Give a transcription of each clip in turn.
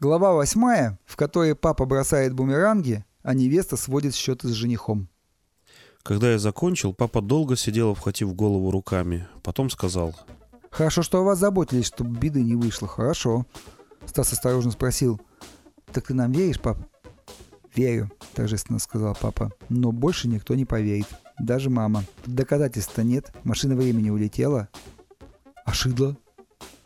Глава восьмая, в которой папа бросает бумеранги, а невеста сводит счеты с женихом. Когда я закончил, папа долго сидел, обхватив голову руками. Потом сказал. «Хорошо, что о вас заботились, чтобы беды не вышло. Хорошо». Стас осторожно спросил. «Так ты нам веришь, пап?» «Верю», — торжественно сказал папа. «Но больше никто не поверит. Даже мама. Доказательств-то нет. Машина времени улетела». «А Шидло?»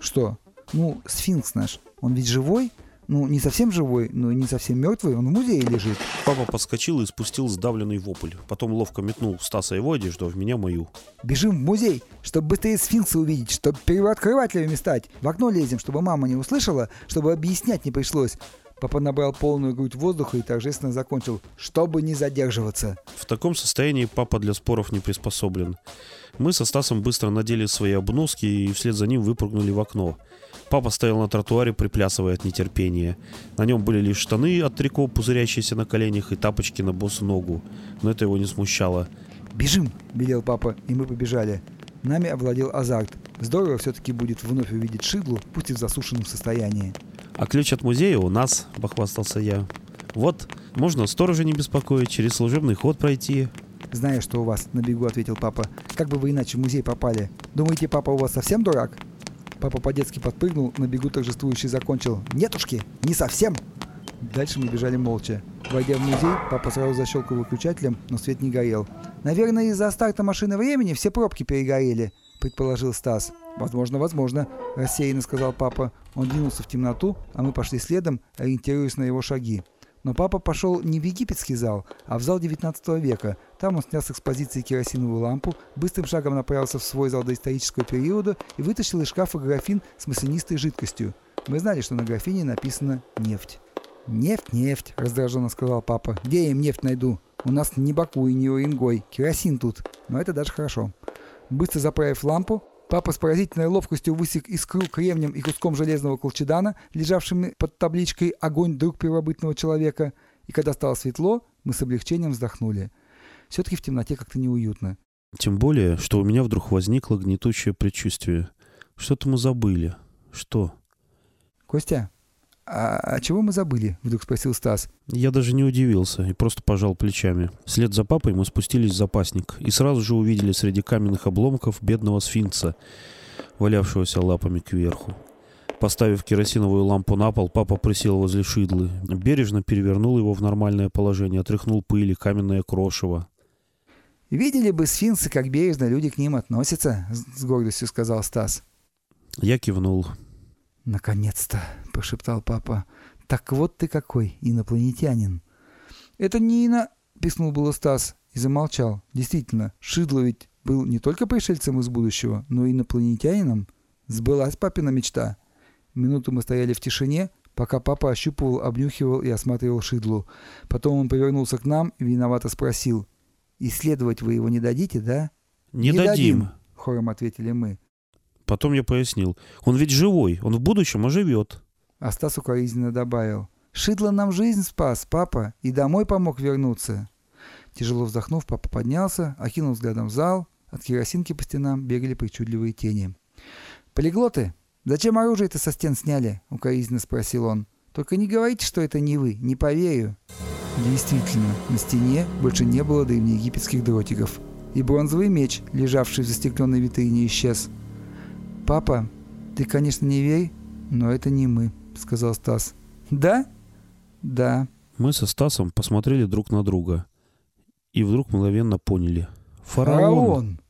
«Что?» «Ну, сфинкс наш. Он ведь живой?» Ну, не совсем живой, но и не совсем мертвый, он в музее лежит. Папа подскочил и спустил сдавленный вопль. Потом ловко метнул в Стаса его одежду, а в меня мою. Бежим в музей, чтобы быстрее сфинкса увидеть, чтобы первооткрывателями стать. В окно лезем, чтобы мама не услышала, чтобы объяснять не пришлось. Папа набрал полную грудь воздуха и торжественно закончил, чтобы не задерживаться. В таком состоянии папа для споров не приспособлен. Мы со Стасом быстро надели свои обноски и вслед за ним выпрыгнули в окно. Папа стоял на тротуаре, приплясывая от нетерпения. На нем были лишь штаны от трико, пузырящиеся на коленях, и тапочки на босу ногу. Но это его не смущало. «Бежим!» – велел папа, и мы побежали. Нами овладел азарт. Здорово все-таки будет вновь увидеть Шидлу, пусть и в засушенном состоянии. «А ключ от музея у нас», – похвастался я. «Вот, можно сторожа не беспокоить, через служебный ход пройти». «Знаю, что у вас», – на бегу ответил папа. «Как бы вы иначе в музей попали? Думаете, папа у вас совсем дурак?» Папа по-детски подпрыгнул, на бегу торжествующий закончил. «Нетушки, не совсем!» Дальше мы бежали молча. Войдя в музей, папа сразу защелкал выключателем, но свет не горел. «Наверное, из-за старта машины времени все пробки перегорели», — предположил Стас. «Возможно, возможно», — рассеянно сказал папа. Он двинулся в темноту, а мы пошли следом, ориентируясь на его шаги. Но папа пошел не в египетский зал, а в зал 19 века. Там он снял с экспозиции керосиновую лампу, быстрым шагом направился в свой зал доисторического периода и вытащил из шкафа графин с маслянистой жидкостью. Мы знали, что на графине написано «нефть». «Нефть, нефть», — раздраженно сказал папа. «Где я им нефть найду? У нас не Баку и не Уренгой, керосин тут. Но это даже хорошо». Быстро заправив лампу, Папа с поразительной ловкостью высек искру кремнем и куском железного колчедана, лежавшими под табличкой «Огонь друг первобытного человека», и когда стало светло, мы с облегчением вздохнули. Все-таки в темноте как-то неуютно. Тем более, что у меня вдруг возникло гнетущее предчувствие. Что-то мы забыли. Что? Костя, «А, а чего мы забыли?» — вдруг спросил Стас. Я даже не удивился и просто пожал плечами. Вслед за папой мы спустились в запасник и сразу же увидели среди каменных обломков бедного сфинкса, валявшегося лапами кверху. Поставив керосиновую лампу на пол, папа присел возле шидлы. Бережно перевернул его в нормальное положение, отряхнул пыль и каменное крошево. «Видели бы сфинксы, как бережно люди к ним относятся», — с гордостью сказал Стас. Я кивнул. «Наконец-то!» — прошептал папа. «Так вот ты какой, инопланетянин!» «Это не ино...» — пискнул было Стас и замолчал. Действительно, Шидло ведь был не только пришельцем из будущего, но и инопланетянином. Сбылась папина мечта. Минуту мы стояли в тишине, пока папа ощупывал, обнюхивал и осматривал Шидлу. Потом он повернулся к нам и виновато спросил. «Исследовать вы его не дадите, да?» «Не, не дадим», дадим — хором ответили мы. Потом я пояснил. Он ведь живой, он в будущем оживет. А Стас укоризненно добавил. Шидло нам жизнь спас, папа, и домой помог вернуться. Тяжело вздохнув, папа поднялся, окинул взглядом зал. От керосинки по стенам бегали причудливые тени. «Полиглоты, зачем оружие-то со стен сняли?» — укоризненно спросил он. «Только не говорите, что это не вы, не поверю». Действительно, на стене больше не было древнеегипетских дротиков. И бронзовый меч, лежавший в застекленной витрине, исчез. «Папа, ты, конечно, не верь, но это не мы», — сказал Стас. «Да?» «Да». Мы со Стасом посмотрели друг на друга. И вдруг мгновенно поняли. Фараон. Фараон.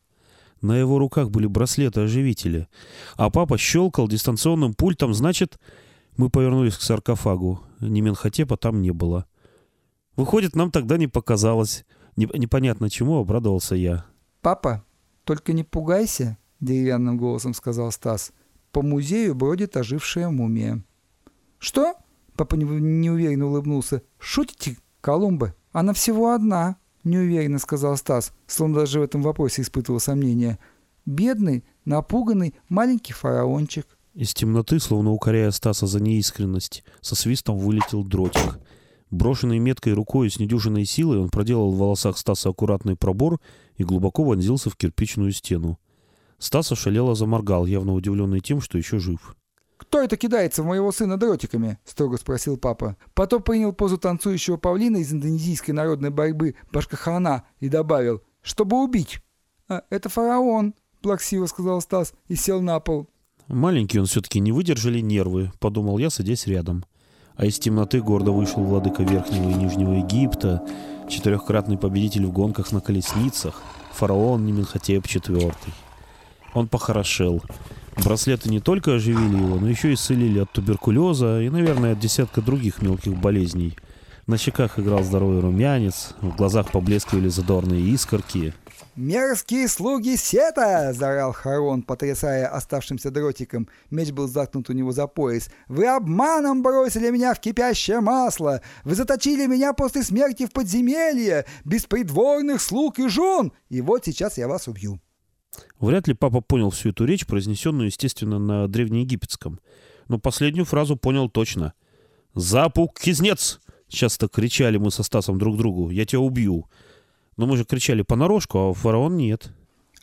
На его руках были браслеты-оживители. А папа щелкал дистанционным пультом, значит... Мы повернулись к саркофагу. Неменхотепа там не было. Выходит, нам тогда не показалось. Непонятно чему обрадовался я. «Папа, только не пугайся», деревянным голосом сказал Стас. По музею бродит ожившая мумия. Что? Папа неуверенно улыбнулся. Шутите, Колумба? Она всего одна, неуверенно сказал Стас, словно даже в этом вопросе испытывал сомнения. Бедный, напуганный маленький фараончик. Из темноты, словно укоряя Стаса за неискренность, со свистом вылетел дротик. Брошенный меткой рукой с недюжиной силой, он проделал в волосах Стаса аккуратный пробор и глубоко вонзился в кирпичную стену. Стас ошалело заморгал, явно удивленный тем, что еще жив. «Кто это кидается в моего сына дротиками?» — строго спросил папа. Потом принял позу танцующего павлина из индонезийской народной борьбы Башкахана и добавил «Чтобы убить». «А, это фараон», — плаксиво сказал Стас и сел на пол. Маленький он все-таки не выдержали нервы, подумал я, садясь рядом. А из темноты гордо вышел владыка Верхнего и Нижнего Египта, четырехкратный победитель в гонках на колесницах, фараон Неменхотеп IV. Он похорошел. Браслеты не только оживили его, но еще и исцелили от туберкулеза и, наверное, от десятка других мелких болезней. На щеках играл здоровый румянец, в глазах поблескивали задорные искорки. «Мерзкие слуги Сета!» — заорал Харон, потрясая оставшимся дротиком. Меч был заткнут у него за пояс. «Вы обманом бросили меня в кипящее масло! Вы заточили меня после смерти в подземелье, без придворных слуг и жен! И вот сейчас я вас убью!» Вряд ли папа понял всю эту речь, произнесенную, естественно, на древнеегипетском. Но последнюю фразу понял точно. «Запук кизнец!» Часто кричали мы со Стасом друг другу. «Я тебя убью!» Но мы же кричали понарошку, а фараон нет.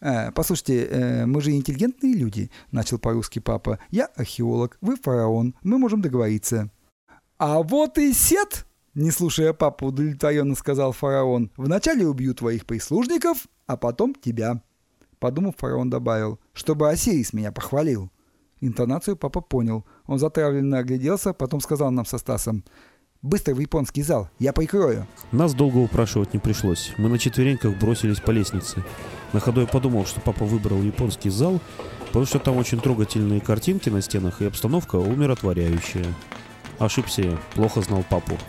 «Э, «Послушайте, э, мы же интеллигентные люди», — начал по-русски папа. «Я археолог, вы фараон, мы можем договориться». «А вот и сет!» — не слушая папу, удовлетворенно сказал фараон. «Вначале убью твоих прислужников, а потом тебя». Подумав, фараон добавил, чтобы Осирис меня похвалил. Интонацию папа понял. Он затравленно огляделся, потом сказал нам со Стасом, Быстро в японский зал, я прикрою. Нас долго упрашивать не пришлось. Мы на четвереньках бросились по лестнице. На ходу я подумал, что папа выбрал японский зал, потому что там очень трогательные картинки на стенах и обстановка умиротворяющая. Ошибся я, плохо знал папу.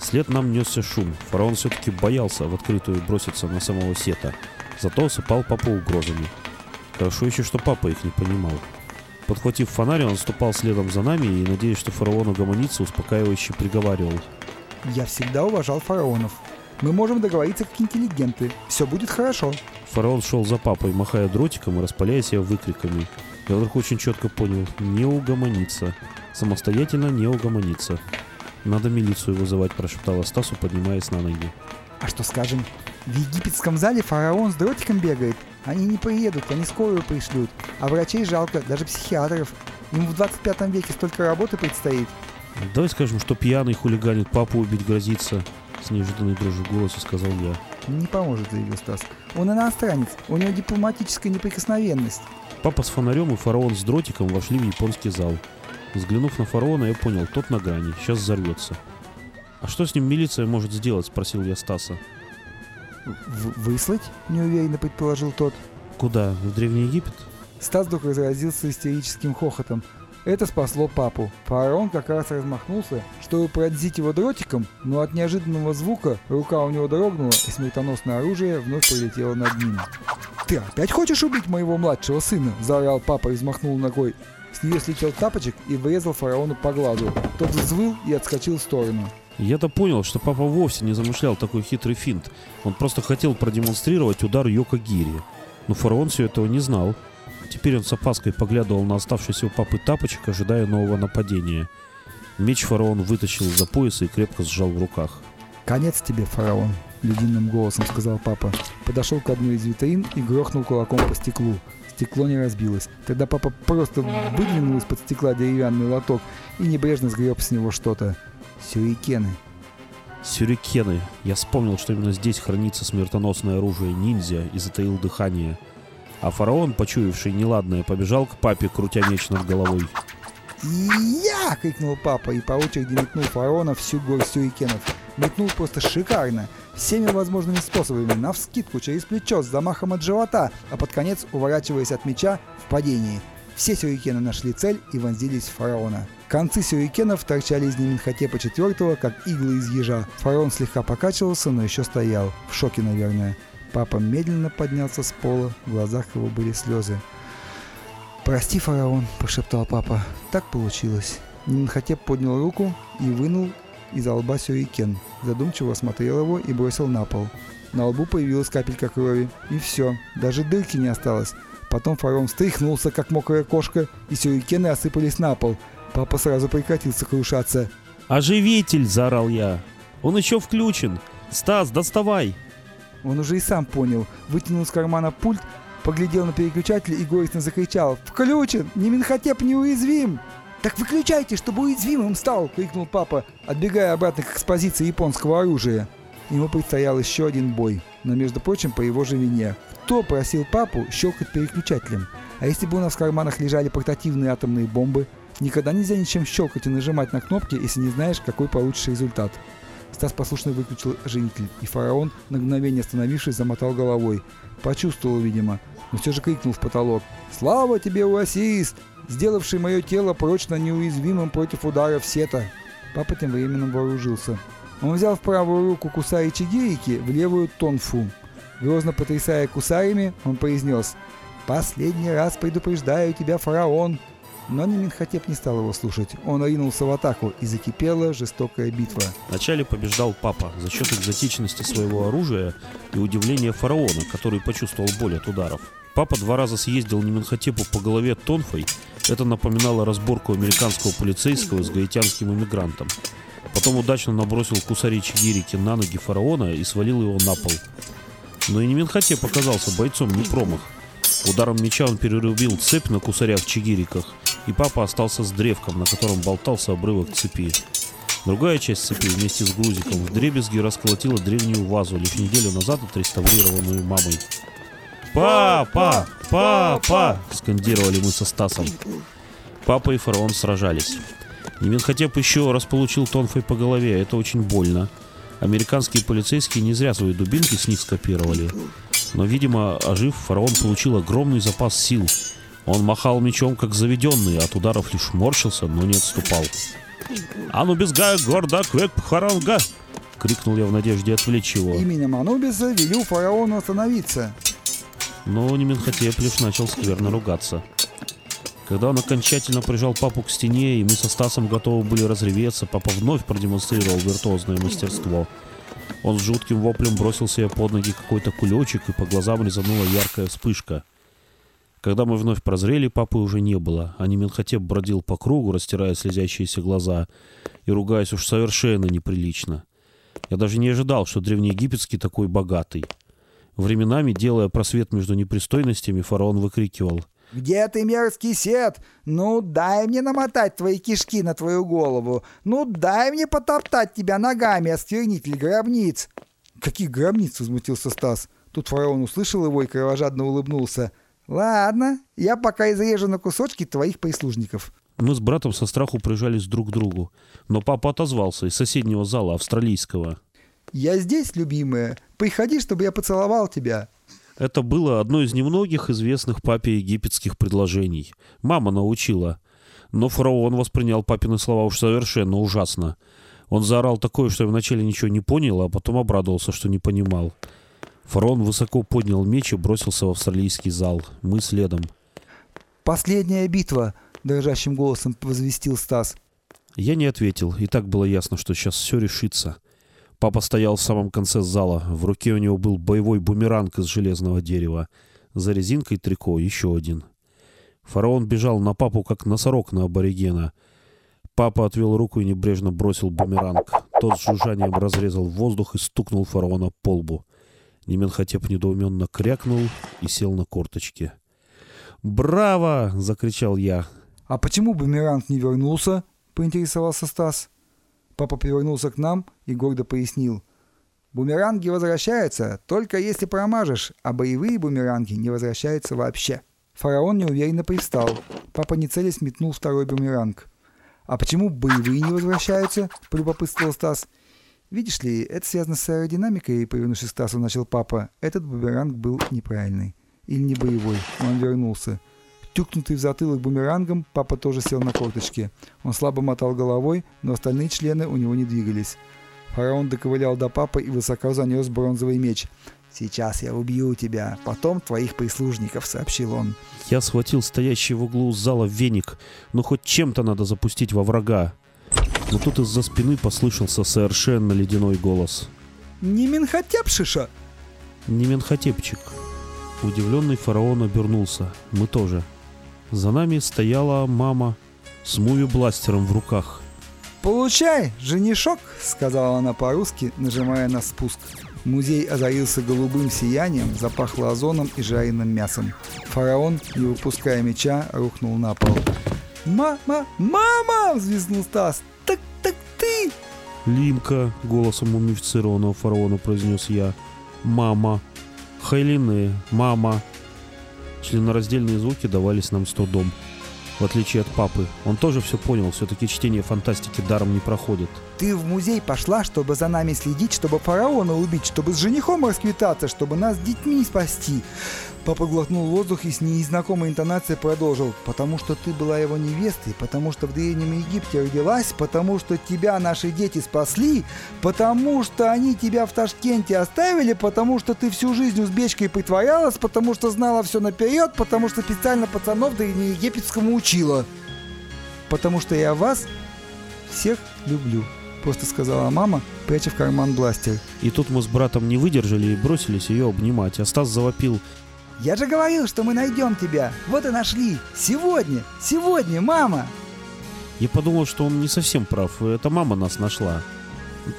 След нам несся шум. Фараон все-таки боялся в открытую броситься на самого Сета. Зато осыпал папу угрозами. Хорошо еще, что папа их не понимал. Подхватив фонарь, он ступал следом за нами и, надеясь, что фараон угомонится, успокаивающе приговаривал. «Я всегда уважал фараонов. Мы можем договориться как интеллигенты. Все будет хорошо». Фараон шел за папой, махая дротиком и распаляя себя выкриками. Я вдруг очень четко понял. Не угомониться. Самостоятельно не угомониться. «Надо милицию вызывать», – прошептала Стасу, поднимаясь на ноги. «А что скажем? В египетском зале фараон с дротиком бегает. Они не приедут, они скорую пришлют. А врачей жалко, даже психиатров. Им в 25 веке столько работы предстоит. Давай скажем, что пьяный хулиганит, папу убить грозится. С неожиданной дрожью в голосе сказал я. Не поможет, заявил Стас. Он иностранец, у него дипломатическая неприкосновенность. Папа с фонарем и фараон с дротиком вошли в японский зал. Взглянув на фараона, я понял, тот на грани, сейчас взорвется. «А что с ним милиция может сделать?» – спросил я Стаса. «Выслать?» – неуверенно предположил тот. «Куда? В Древний Египет?» Стас вдруг разразился истерическим хохотом. Это спасло папу. Фараон как раз размахнулся, чтобы пронзить его дротиком, но от неожиданного звука рука у него дрогнула, и смертоносное оружие вновь полетело над ним. «Ты опять хочешь убить моего младшего сына?» – заорал папа и взмахнул ногой. С нее слетел тапочек и врезал фараону по глазу. Тот взвыл и отскочил в сторону. Я-то понял, что папа вовсе не замышлял такой хитрый финт. Он просто хотел продемонстрировать удар Йока Гири. Но фараон все этого не знал. Теперь он с опаской поглядывал на оставшийся у папы тапочек, ожидая нового нападения. Меч фараон вытащил из-за пояса и крепко сжал в руках. «Конец тебе, фараон!» — ледяным голосом сказал папа. Подошел к одной из витрин и грохнул кулаком по стеклу. Стекло не разбилось. Тогда папа просто выдвинул из-под стекла деревянный лоток и небрежно сгреб с него что-то. Сюрикены. Сюрикены. Я вспомнил, что именно здесь хранится смертоносное оружие ниндзя и затаил дыхание. А фараон, почуявший неладное, побежал к папе, крутя меч над головой. «Я!» — крикнул папа и по очереди метнул фараона всю горсть сюрикенов. Метнул просто шикарно, всеми возможными способами, навскидку, через плечо, с замахом от живота, а под конец уворачиваясь от меча в падении. Все сюрикены нашли цель и вонзились в фараона. Концы сюрикенов торчали из Неменхотепа четвертого, как иглы из ежа. Фараон слегка покачивался, но еще стоял. В шоке, наверное. Папа медленно поднялся с пола, в глазах его были слезы. «Прости, фараон», – прошептал папа. «Так получилось». Неменхотеп поднял руку и вынул из лба сюрикен. Задумчиво осмотрел его и бросил на пол. На лбу появилась капелька крови. И все. Даже дырки не осталось. Потом фараон встряхнулся, как мокрая кошка, и сюрикены осыпались на пол – Папа сразу прекратил сокрушаться. «Оживитель!» – заорал я. «Он еще включен! Стас, доставай!» Он уже и сам понял. Вытянул из кармана пульт, поглядел на переключатель и горестно закричал. «Включен! Неменхотеп неуязвим!» «Так выключайте, чтобы уязвимым стал!» — крикнул папа, отбегая обратно к экспозиции японского оружия. Ему предстоял еще один бой, но, между прочим, по его же вине. Кто просил папу щелкать переключателем? А если бы у нас в карманах лежали портативные атомные бомбы? Никогда нельзя ничем щелкать и нажимать на кнопки, если не знаешь, какой получишь результат. Стас послушно выключил оживитель, и фараон, на мгновение остановившись, замотал головой. Почувствовал, видимо, но все же крикнул в потолок. «Слава тебе, Уасис, сделавший мое тело прочно неуязвимым против ударов сета!» Папа тем временем вооружился. Он взял в правую руку кусари чигирики, в левую тонфу. Грозно потрясая кусарями, он произнес «Последний раз предупреждаю тебя, фараон!» Но Неминхотеп не стал его слушать. Он ринулся в атаку, и закипела жестокая битва. Вначале побеждал папа за счет экзотичности своего оружия и удивления фараона, который почувствовал боль от ударов. Папа два раза съездил Неминхотепу по голове тонфой. Это напоминало разборку американского полицейского с гаитянским иммигрантом. Потом удачно набросил кусари Чигирики на ноги фараона и свалил его на пол. Но и Неминхотеп оказался бойцом не промах. Ударом меча он перерубил цепь на кусарях-чигириках и папа остался с древком, на котором болтался обрывок цепи. Другая часть цепи вместе с грузиком в дребезги расколотила древнюю вазу, лишь неделю назад отреставрированную мамой. «Папа! Папа!» — скандировали мы со Стасом. Папа и фараон сражались. Неменхотеп еще раз получил тонфой по голове, это очень больно. Американские полицейские не зря свои дубинки с них скопировали. Но, видимо, ожив, фараон получил огромный запас сил — он махал мечом, как заведенный, от ударов лишь морщился, но не отступал. «Анубизга гордо квек харанга!» — крикнул я в надежде отвлечь его. «Именем Анубиса велю фараону остановиться!» Но Неменхотеп лишь начал скверно ругаться. Когда он окончательно прижал папу к стене, и мы со Стасом готовы были разреветься, папа вновь продемонстрировал виртуозное мастерство. Он с жутким воплем бросил себе под ноги какой-то кулечек, и по глазам резанула яркая вспышка — когда мы вновь прозрели, папы уже не было, а Неменхотеп бродил по кругу, растирая слезящиеся глаза и ругаясь уж совершенно неприлично. Я даже не ожидал, что древнеегипетский такой богатый. Временами, делая просвет между непристойностями, фараон выкрикивал. «Где ты, мерзкий сет? Ну, дай мне намотать твои кишки на твою голову. Ну, дай мне потоптать тебя ногами, осквернитель гробниц!» «Каких гробниц?» — возмутился Стас. Тут фараон услышал его и кровожадно улыбнулся — «Ладно, я пока изрежу на кусочки твоих прислужников». Мы с братом со страху прижались друг к другу, но папа отозвался из соседнего зала австралийского. «Я здесь, любимая. Приходи, чтобы я поцеловал тебя». Это было одно из немногих известных папе египетских предложений. Мама научила. Но фараон воспринял папины слова уж совершенно ужасно. Он заорал такое, что я вначале ничего не понял, а потом обрадовался, что не понимал. Фарон высоко поднял меч и бросился в австралийский зал. Мы следом. «Последняя битва!» — дрожащим голосом возвестил Стас. Я не ответил, и так было ясно, что сейчас все решится. Папа стоял в самом конце зала. В руке у него был боевой бумеранг из железного дерева. За резинкой трико еще один. Фараон бежал на папу, как носорог на аборигена. Папа отвел руку и небрежно бросил бумеранг. Тот с жужжанием разрезал воздух и стукнул фараона по лбу. Неменхотеп недоуменно крякнул и сел на корточки. «Браво!» — закричал я. «А почему бумеранг не вернулся?» — поинтересовался Стас. Папа повернулся к нам и гордо пояснил. «Бумеранги возвращаются, только если промажешь, а боевые бумеранги не возвращаются вообще». Фараон неуверенно привстал. Папа не целясь метнул второй бумеранг. «А почему боевые не возвращаются?» — полюбопытствовал Стас. Видишь ли, это связано с аэродинамикой, повернувшись к Стасу, начал папа. Этот бумеранг был неправильный. Или не боевой. Он вернулся. Тюкнутый в затылок бумерангом, папа тоже сел на корточки. Он слабо мотал головой, но остальные члены у него не двигались. Фараон доковылял до папы и высоко занес бронзовый меч. «Сейчас я убью тебя, потом твоих прислужников», — сообщил он. Я схватил стоящий в углу зала веник. Ну, хоть чем-то надо запустить во врага. Но тут из-за спины послышался совершенно ледяной голос. «Не Менхотепшиша!» «Не Менхотепчик». Удивленный фараон обернулся. Мы тоже. За нами стояла мама с муви-бластером в руках. «Получай, женишок!» — сказала она по-русски, нажимая на спуск. Музей озарился голубым сиянием, запахло озоном и жареным мясом. Фараон, не выпуская меча, рухнул на пол. Мама, мама! взвизгнул Стас. Так, так ты! Линка, голосом мумифицированного фараона произнес я. Мама. Хайлины, мама. Членораздельные звуки давались нам с трудом. В отличие от папы. Он тоже все понял, все-таки чтение фантастики даром не проходит. Ты в музей пошла, чтобы за нами следить, чтобы фараона убить, чтобы с женихом расквитаться, чтобы нас с детьми спасти. Папа глотнул воздух и с незнакомой интонацией продолжил. «Потому что ты была его невестой, потому что в Древнем Египте родилась, потому что тебя наши дети спасли, потому что они тебя в Ташкенте оставили, потому что ты всю жизнь узбечкой притворялась, потому что знала все наперед, потому что специально пацанов древнеегипетскому учила. Потому что я вас всех люблю» просто сказала мама, пряча в карман бластер. И тут мы с братом не выдержали и бросились ее обнимать. А Стас завопил. Я же говорил, что мы найдем тебя. Вот и нашли. Сегодня. Сегодня, мама. Я подумал, что он не совсем прав. Это мама нас нашла.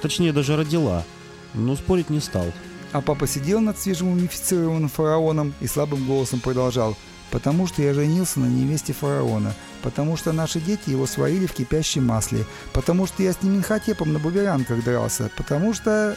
Точнее, даже родила. Но спорить не стал. А папа сидел над свежим мумифицированным фараоном и слабым голосом продолжал. «Потому что я женился на невесте фараона. Потому что наши дети его сварили в кипящем масле. Потому что я с Неминхотепом на буберанках дрался. Потому что...»